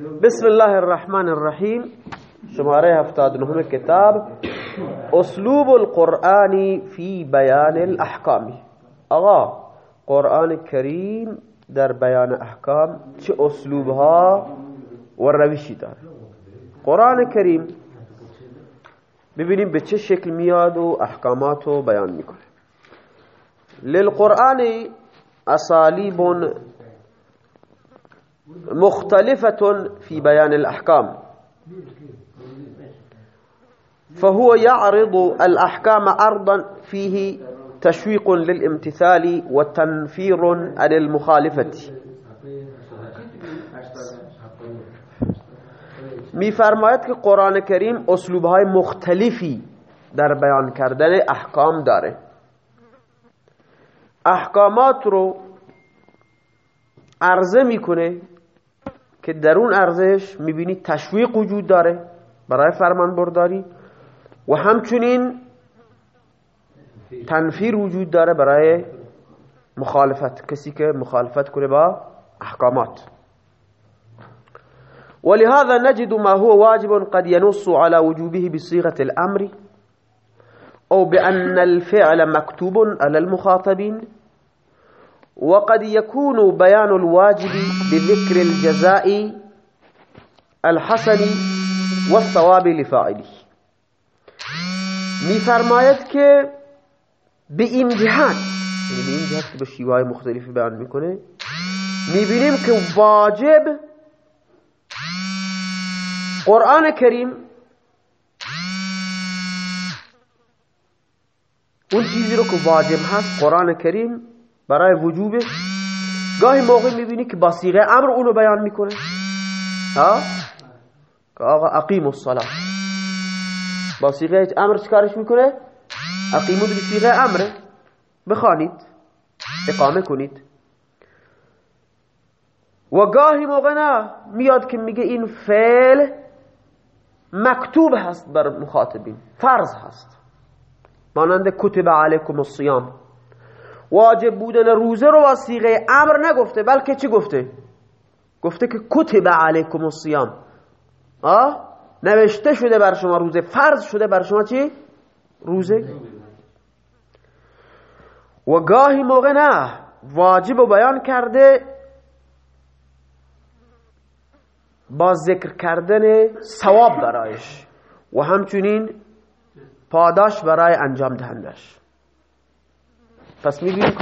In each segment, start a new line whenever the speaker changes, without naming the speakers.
بسم الله الرحمن الرحیم شماره هفتاد نهم کتاب اسلوب القرآن فی بیان الاحکام آقا قرآن کریم در بیان احکام چه اسلوبها و روشی داره قرآن کریم ببینیم به چه شکل میاد و احکامات رو بیان می‌کنه للقرآن اسالیب مختلفة في بيان الأحكام. فهو يعرض الأحكام عرضا فيه تشويق للامتثال وتنفير عن المخالفة. میفرماید که قرآن کریم اسلوب های مختلفی در بیان کردن احکام داره. احکامات رو عرضه میکنه که در اون ارزش می‌بینی تشویق وجود داره برای فرمان برداری و همچنین تنفیر وجود داره برای مخالفت کسی که مخالفت کنه با احکامات. ولهذا نجد ما هو واجب قد ينص على وجوبه بصيغة الأمر أو بأن الفعل مكتوب على المخاطبين. وقد يكون بيان الواجب بذكر الجزاء الحسن والثواب لفاعله. میفرماید که به این جهت به این جهت به شیوه مختلفی بیان میکنه میبینیم که واجب قرآن کریم اون چیزی رو که واجب هست. قرآن کریم برای وجوبش گاهی موقع می‌بینی که با سیغه امر اونو بیان می‌کنه. ها؟ که آقا اقیم الصلاة. با سیغه امر چکارش می‌کنه؟ اقیمو به سیغه امره. بخوانید. اقامه کنید. و گاهی موقع نه میاد که میگه این فعل مکتوب هست بر مخاطبین. فرض هست. مانند کتب علیکم الصیام. واجب بودن روزه رو با سیغه امر نگفته بلکه چی گفته؟ گفته که کتب علیکم الصیام. آه نوشته شده بر شما روزه فرض شده بر شما چی؟ روزه. و گاهی موقع نه واجب رو بیان کرده با ذکر کردن ثواب برایش و همچنین پاداش برای انجام دهندش. پس می‌بینیم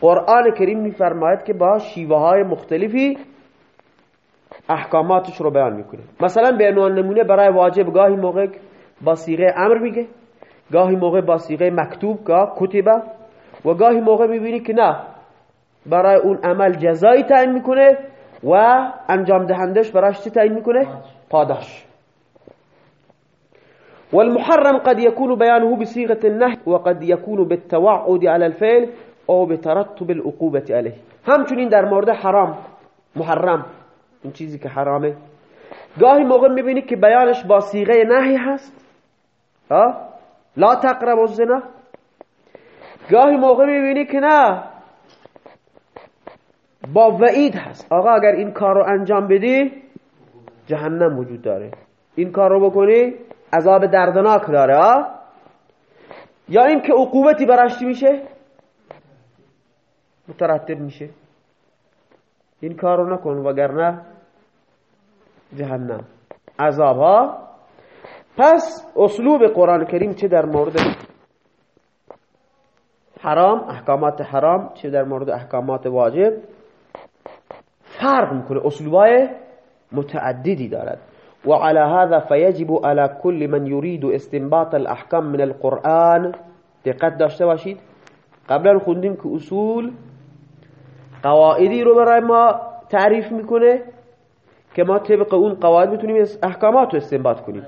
قرآن کریم میفرماید که با شیوه های مختلفی احکاماتش رو بیان می‌کنه. مثلا به عنوان نمونه برای واجب گاهی موقع با سیغه امر میگه گاهی موقع با سیغه مکتوب گاه کتبه و گاهی موقع می‌بینی که نه برای اون عمل جزایی تعیین می‌کنه و انجام دهندش براش چی تعیین می‌کنه؟ پاداش. والمحرم قد يكون بيانه بصيغة النهي وقد يكون بالتوعد على الفعل او بترتب العقوبة عليه. همچنین در مورد حرام محرم این چیزی که حرامه. گاهی موقع می‌بینی که بیانش با صیغه نهی هست. لا تقرب الزنا. گاهی موقع می‌بینی که نه. با وعید هست. آقا اگر این کار رو انجام بدی جهنم وجود داره. این کار رو بکنی عذاب دردناک داره ها یا این که عقوبتی براش میشه؟ مترتب میشه. این کار رو نکن وگرنه جهنم. عذاب ها پس اسلوب قرآن کریم چه در مورد حرام احکامات حرام چه در مورد احکامات واجب؟ فرق می‌کنه. اسلوبای متعددی دارد. وعلى هذا فيجب على كل من يريد استنباط الأحكام من القرآن. دقت داشته باشید؟ قبلا خوندیم که اصول قواعدی رو برای ما تعریف میکنه که ما طبق اون قواعد میتونیم احکامات رو استنباط کنیم.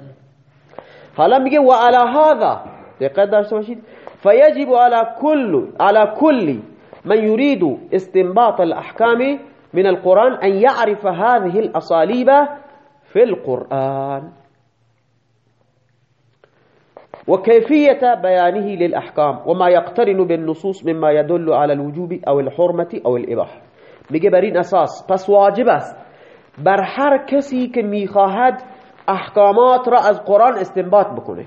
حالا میگه وعلى هذا دقت داشته باشید فيجب على كل على كل من يريد استنباط الأحكام من القرآن أن يعرف هذه الأصاليب في القرآن. وكيفية بيانه للأحكام وما يقترن بالنصوص مما يدل على الوجوب أو الحرمة أو الإباحة. میگه بر این أساس پس واجب است. بر هر کسی که میخواهد احکامات را از قرآن استنباط بکنه.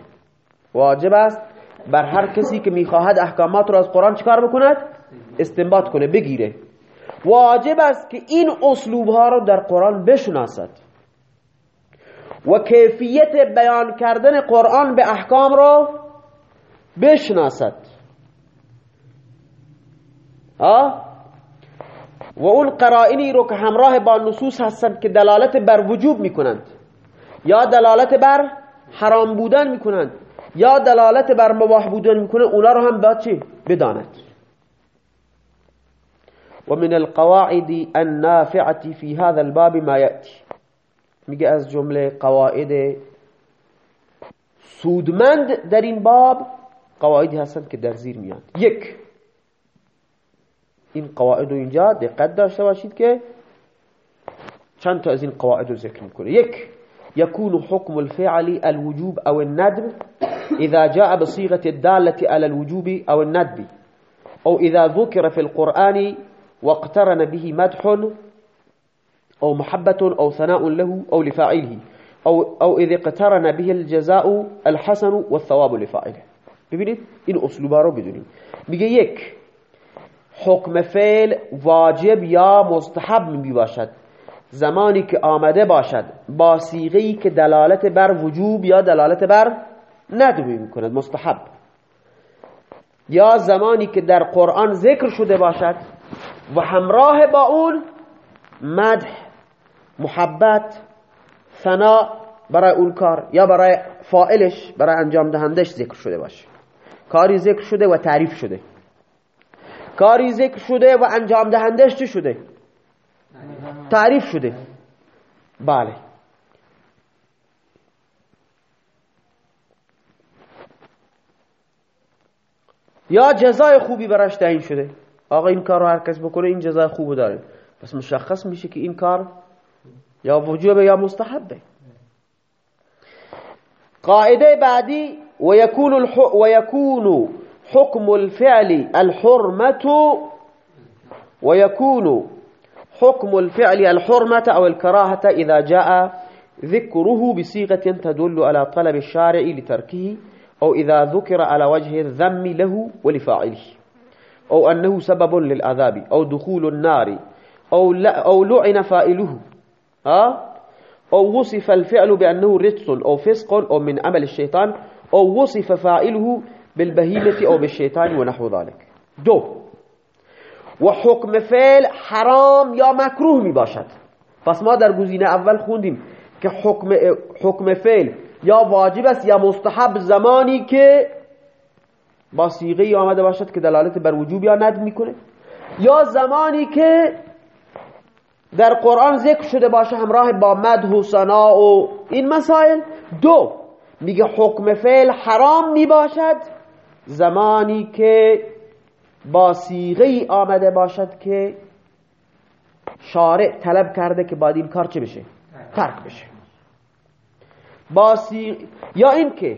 واجب است بر هر کسی که میخواهد احکامات را از قرآن چکار بکند؟ استنباط کنه بگیره. واجب است که این اسلوب ها رو در قرآن بشناسد. و کیفیت بیان کردن قرآن به احکام را بشناسد. آه؟ و اون قرائنی رو که همراه با نصوص هستند که دلالت بر وجوب می‌کنند. یا دلالت بر حرام بودن می‌کنند. یا دلالت بر مباح بودن می‌کنه اونا رو هم باید چی؟ بداند. ومن القواعد النافعة في هذا الباب ما يأتي میگه از جمله قواعد سودمند در این باب قواعدی هستند که در زیر میاد. یک این قواعد رو اینجا دقت داشته باشید که چند تا از این قواعد رو ذکر می‌کنه. یک يكون حكم الفعل الوجوب أو الندب إذا جاء بصيغة الدالة على الوجوب أو الندب أو إذا ذكر في القرآن واقترن به مدح أو محبة أو ثناء له أو لفاعله. أو, أو إذا اقترن به الجزاء الحسن والثواب لفاعله. ببینید این اسلوبا رو بدونیم میگه یک حکم فعل واجب یا مستحب می باشد زمانی که آمده باشد با سیغهی که دلالت بر وجوب یا دلالت بر ندمی می کند مستحب. یا زمانی که در قرآن ذکر شده باشد و همراه با اون مدح محبت ثنا برای اون کار یا برای فائلش برای انجام دهندش ذکر شده باشه. کاری ذکر شده و تعریف شده. کاری ذکر شده و انجام دهندش چه شده؟ تعریف شده. بله. یا جزای خوبی براش تعیین شده. آقا این کار رو هر کس بکنه این جزای خوب داره. پس مشخص میشه که این کار یا وجوبه یا مستحبه قاعدة بعدی ويكون الح... ويكون حكم الفعل الحرمة ويكون حكم الفعل الحرمة أو الكراهة إذا جاء ذكره بصيغة تدل على طلب الشارع لتركه أو إذا ذكر على وجه الذم له ولفاعله. أو أنه سبب للعذاب أو دخول النار أو, أو لعن فائله ها؟ أو وصف الفعل بأنه رجس أو فسق أو من عمل الشيطان أو وصف فاعله بالبهيمة أو بالشيطان ونحو ذلك. دو. وحكم فعل حرام یا مکروه می باشد. پس ما در گزینه اول خوندیم که حکم, حکم فعل یا واجب است یا مستحب زمانی که با سیغه آمده باشد که دلالت بر وجوب یا ند می‌کنه یا زمانی که در قرآن ذکر شده باشه همراه با مدح و ثنا و این مسائل. دو میگه حکم فعل حرام می‌باشد زمانی که با سیغه ای آمده باشد که شارع طلب کرده که باید این کار چه بشه؟ ترک بشه. با یا اینکه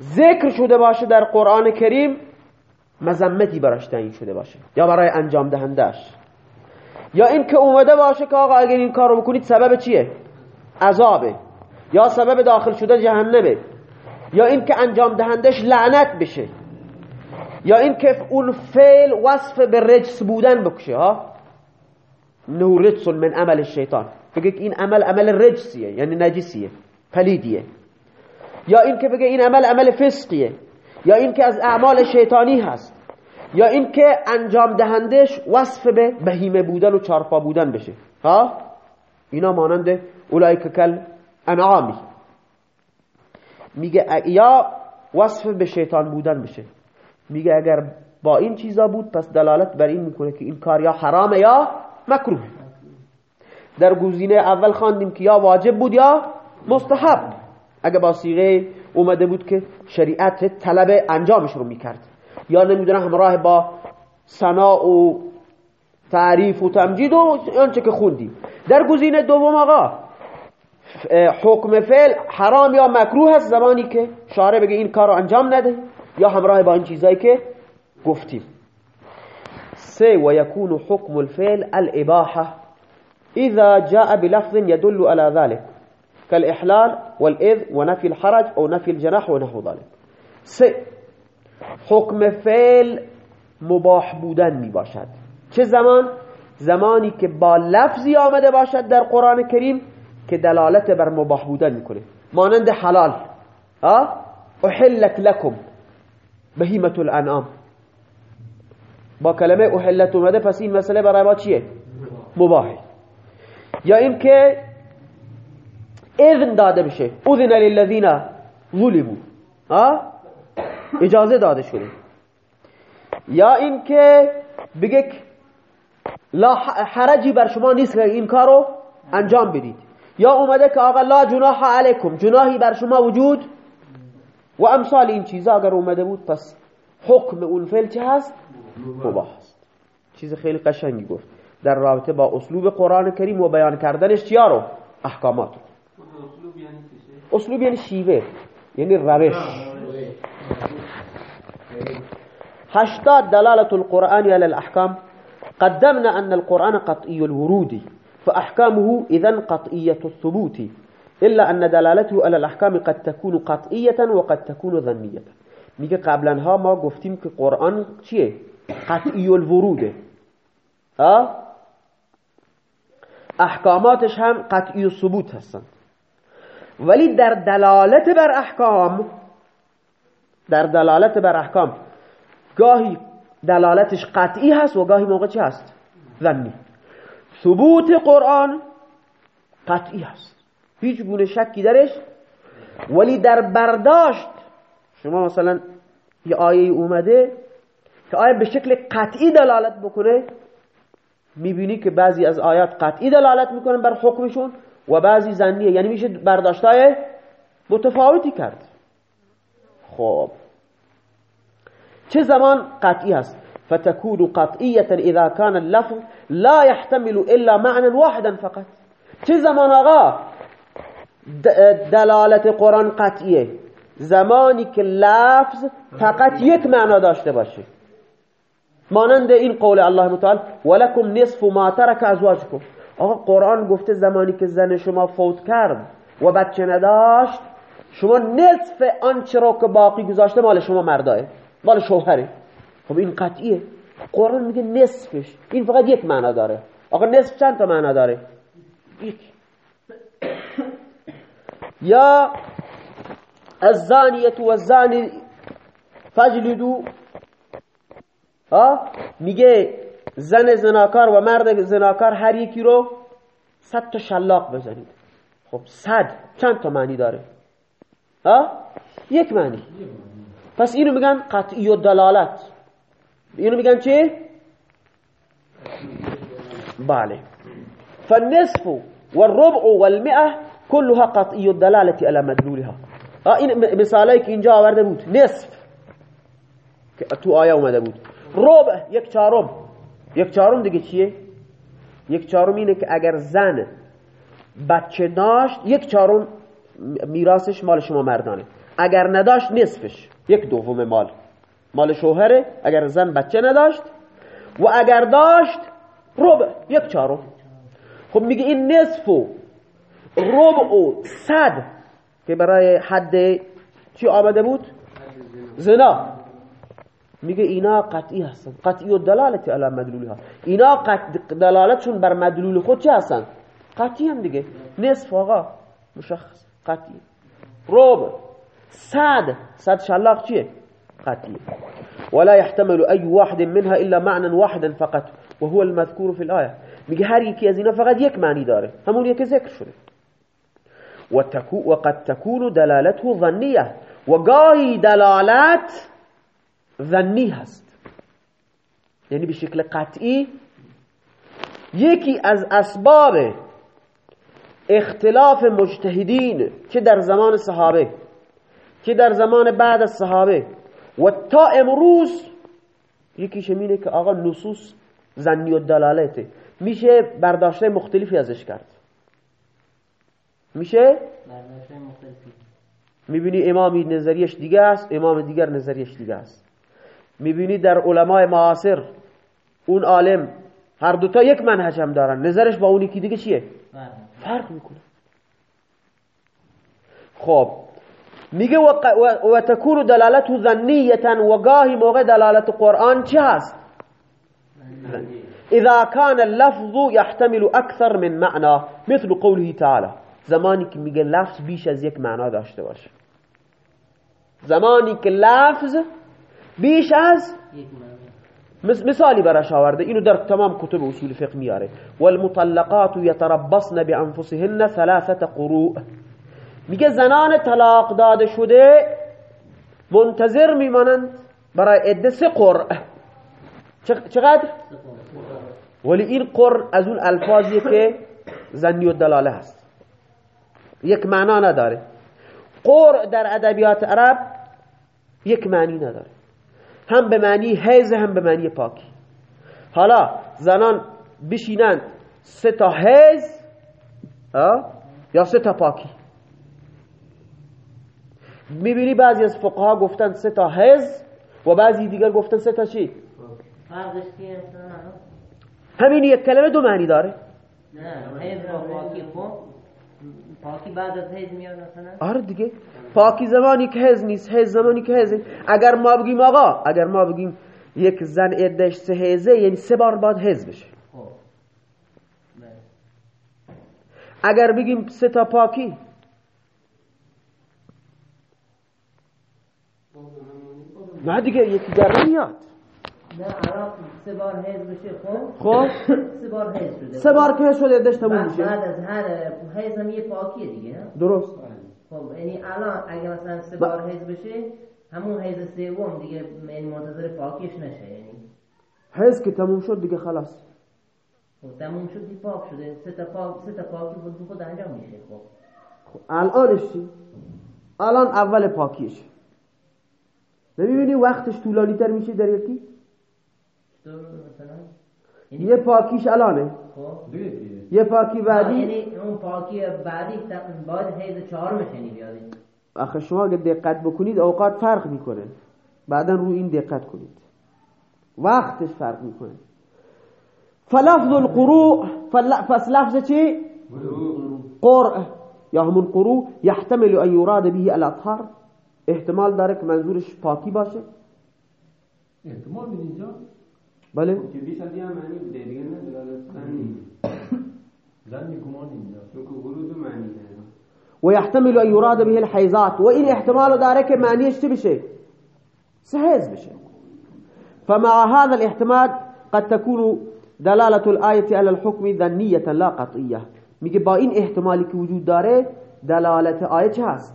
ذکر شده باشه در قرآن کریم مذمتی براش تعیین شده باشه یا برای انجام دهندش یا اینکه اومده باشه که آقا اگر این کار رو بکنید سبب چیه؟ عذابه. یا سبب داخل شده جهنمه. یا اینکه انجام دهندش لعنت بشه. یا اینکه اون فعل وصف به رجس بودن بکشه ها؟ نو رجس من عمل الشیطان. بگه این عمل عمل رجسیه یعنی نجسیه پلیدیه. یا اینکه بگه این عمل عمل فسقیه. یا اینکه از اعمال شیطانی هست. یا اینکه انجام دهندش وصف به بهیمه بودن و چارپا بودن بشه. ها؟ اینا مانند اولایک کل انعامی. میگه یا وصف به شیطان بودن بشه. میگه اگر با این چیزا بود پس دلالت بر این می‌کنه که این کار یا حرامه یا مکروه. در گزینه اول خواندیم که یا واجب بود یا مستحب. اگر با سیغه اومده بود که شریعت طلب انجامش رو می‌کرد. یا نمی‌دونه همراه با سنا و تعریف و تمجید و آنچه که خوندیم در گزینه دوم آقا حکم فعل حرام یا مکروه هست زمانی که شارع بگه این کار رو انجام نده یا همراه با این چیزایی که گفتیم سه و یکون حکم الفعل الاباحه إذا جاء بلفظ يدل على ذلك كالإحلال والإذ ونفي الحرج أو نفي الجناح ونحو ذلك سه حکم فعل مباح بودن می باشد چه زمان؟ زمانی که با لفظی آمده باشد در قرآن کریم که دلالت بر مباح بودن می‌کنه. مانند حلال. احلت لکم بهیمت الانعام. با کلمه احلت اومده پس این مسئله برای ما چیه؟ مباحه. یا اینکه اذن داده بشه. اذن للذین ظلموا. اجازه داده شده. یا اینکه بگه لا حرجی بر شما نیست که این کارو انجام بدید. یا اومده که آقا لا جناح علیکم جناحی بر شما وجود؟ و امثال این چیزا اگر اومده بود پس حکم اون فعل چه هست؟ مباح هست چیز خیلی قشنگی گفت. در رابطه با اسلوب قرآن کریم و بیان کردنش چیا رو؟ احکامات رو. اسلوب یعنی شیوه یعنی روش. هشتاد دلالة القرآن على الأحكام. قدمنا أن القرآن قطعي الورود فأحكامه إذن قطعية الثبوت إلا أن دلالته على الأحكام قد تكون قطعية وقد تكون ظنية. میگه قبلا ما گفتیم که قرآن چیه؟ قطعی الوروده احکاماتش هم قطعی الثبوت هستن. ولی در دلالت بر احکام در دلالت بر احکام. گاهی دلالتش قطعی هست و گاهی موقع چه هست؟ ظنی ثبوت قرآن قطعی هست. هیچ گونه شکی درش ولی در برداشت شما مثلا یه آیه اومده که آیه به شکل قطعی دلالت بکنه می‌بینی که بعضی از آیات قطعی دلالت می‌کنن بر حکمشون و بعضی زنیه یعنی میشه برداشتای متفاوتی کرد. خب چه زمان قطعی هست؟ فتكون قطعية إذا كان اللفظ لا يحتمل إلا معنى واحدا فقط. چه زمان آقا؟ دلالت قرآن قطعیه. زمانی که لفظ فقط یک معنا داشته باشه. مانند این قول الله متعال ولکم نصف ما ترک ازواجکم. آقا قرآن گفته زمانی که زن شما فوت کرد و بچه نداشت شما نصف آنچه را که باقی گذاشته مال شما مرداه. مال شوهره. خب این قطعیه. قرآن میگه نصفش. این فقط یک معنا داره. آقا نصف چند تا معنا داره؟ یک. یا الزانیت و الزانی فجلدو میگه زن زناکار و مرد زناکار هر یکی رو صد تا شلاق بزنید. خب صد. چند تا معنی داره؟ یک معنی. پس اینو میگن قطعی و دلالت. اینو میگن چه بله. فالنصف والربع والمئة كلها قطعی الدلالة على مدلولها. این مثالی که اینجا آورده بود. نصف. که تو آیه اومده بود. ربع یک چهارم. یک چهارم دیگه چیه؟ یک چهارم اینه که اگر زن بچه داشت یک چهارم میراثش مال شما مردانه. اگر نداشت نصفش. یک دوم مال. مال شوهره اگر زن بچه نداشت. و اگر داشت ربع. یک چهارم. خب میگه این نصف و ربع و صد که برای حد چی آمده بود؟ زنا. میگه اینا قطعی هستن. قطعی و دلالت علی مدلولی ها اینا دلالتشون بر مدلول خود چه هستن؟ قطعی هم دیگه. نصف آقا. مشخص. قطعی ربع صد صد شلاق چیه؟ قطعی ولا يحتمل أي واحد منها إلا معنى واحدا فقط وهو المذكور في الآية. میگه هر یکی از اینا فقط یک معنی داره. همون یک ذکر شده. وقد تكون دلالته ظنية. وقاهي دلالات ظنی هست. یعنی به شکل قطعی یکی از اسباب اختلاف مجتهدین چه در زمان صحابه چه در زمان بعد از صحابه. و تا امروز یکی شمینه که آقا نصوص زنی و دلالته. میشه برداشته مختلفی ازش کرد. میشه؟ می‌بینی امامی نظریش دیگه است امام دیگر نظریش دیگه است. می‌بینی در علمای معاصر اون عالم هر دوتا یک منهج هم دارن. نظرش با اونی که دیگه چیه؟ فرق میکنه. خب میگه و تکون دلالت ظنیتا و گاهی موقع دلالت قرآن چه هست؟ اذا كان اللفظ يحتمل أكثر من معنى مثل قوله تعالى زمانی که میگه لفظ بیش از یک معنا داشته باشه. زمانی که لفظ بیش از مثالی براش آورده. اینو در تمام کتب اصول فقه میاره. والمطلقات يتربصن بانفسهن ثلاثه قروء. میگه زنان طلاق داده شده منتظر میمانند برای عده سه قرء. چقدر؟ ولی این قر از اون الفاظیه که زنی و دلاله هست. یک معنا نداره. قر در ادبیات عرب یک معنی نداره. هم به معنی حیز هم به معنی پاکی. حالا زنان بشینند سه تا حیز یا سه تا پاکی. می‌بینی بعضی از فقها گفتن سه تا حیز و بعضی دیگر گفتن سه تا چی؟ همین یک کلمه دو معنی داره.
نه حیز با پاکی. خب پاکی بعد از حیز میاد مثلا؟
آره دیگه. پاکی زمانی که حیز نیست حیز زمانی که حیز اگر ما بگیم آقا اگر ما بگیم یک زن عدش سه حیزه یعنی سه بار بعد حیز بشه. اگر بگیم سه تا پاکی نه دیگه یکی در
نمیاد. نه الان سه بار حیض بشه خب؟
خب؟
سه بار حیض شده.
سه بار که شده داشت تموم میشه.
بعد از هر هم یه پاکیه دیگه
درست.
خب یعنی الان اگه مثلا سه بار حیض بشه همون حیض سوم دیگه یعنی منتظر پاکیش نشه یعنی.
حیض که تموم شد دیگه خلاص.
خب تموم شد دیگه پاک شده. سه تا پاک سه تا پاکی خود خود انجام میشه خب.
خب الانش چی؟ الان اول پاکیش. نمی‌بینی وقتش طولانی تر میشه در یکی؟ یعنی یه پاکیش الانه. یه پاکی بعدی؟
یعنی اون پاکی بعدی باید حیض چهار مشنی بیادی
آخه شما اگه دقت بکنید اوقات فرق می‌کنه. بعدا رو این دقت کنید. وقتش فرق می‌کنه. فلفظ القروع پس لفظ چی؟ قرع یا همون قروع يحتمل ان يراد به الاطهار. احتمال داره که منظورش پاکی باشه.
احتمال اینجا
بله ويحتمل أن يراد به الحيزات وإن احتمال داره معنيش بشيء سهيز بشيء فمع هذا الاحتمال قد تكون دلالة الآية على الحكم ذنية لا قطعية میگه با این احتمالی که وجود داره دلالت آیه چه هست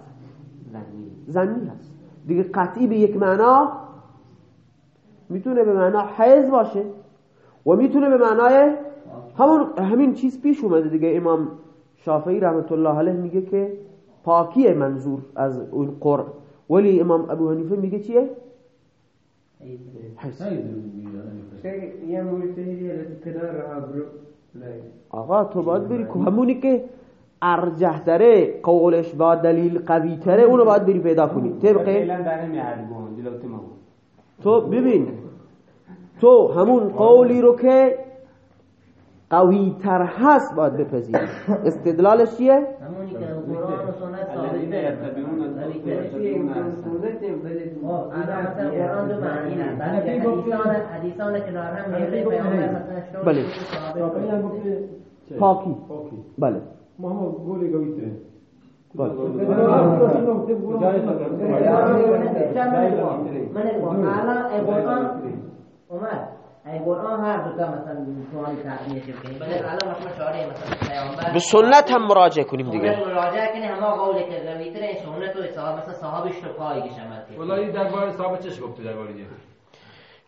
زنی هست دیگه قطعی به یک معنا می‌تونه به معنا حیز باشه و می‌تونه به معنای همون همین چیز پیش اومده دیگه. امام شافعی رحمت الله علیه میگه که پاکی منظور از اون قر ولی امام ابو حنیفه میگه چیه؟ آقا تو باید بری که همونی که ارجح داره قولش با دلیل قوی تره اونو باید بری پیدا کنی. طبقه تو ببین تو همون قولی رو که قوی تر هست باید بپذیری. استدلالش چیه؟
همونی که قرآن و سنت ثابت مثلا قرآن دو معنی بله. هم
بله پاکی بله
محمد گولی گویته
بله. من الان قرآن اومد قرآن هر مثلا سوالی بله. الان مثلا شعاره مثلا پیامبر
به سنت هم مراجعه کنیم دیگه.
مراجعه کنیم همه قولی که رویتر سنت و صاحب مثلا صاحبش تو عمل
والله در بار صاحب چش گفته در بار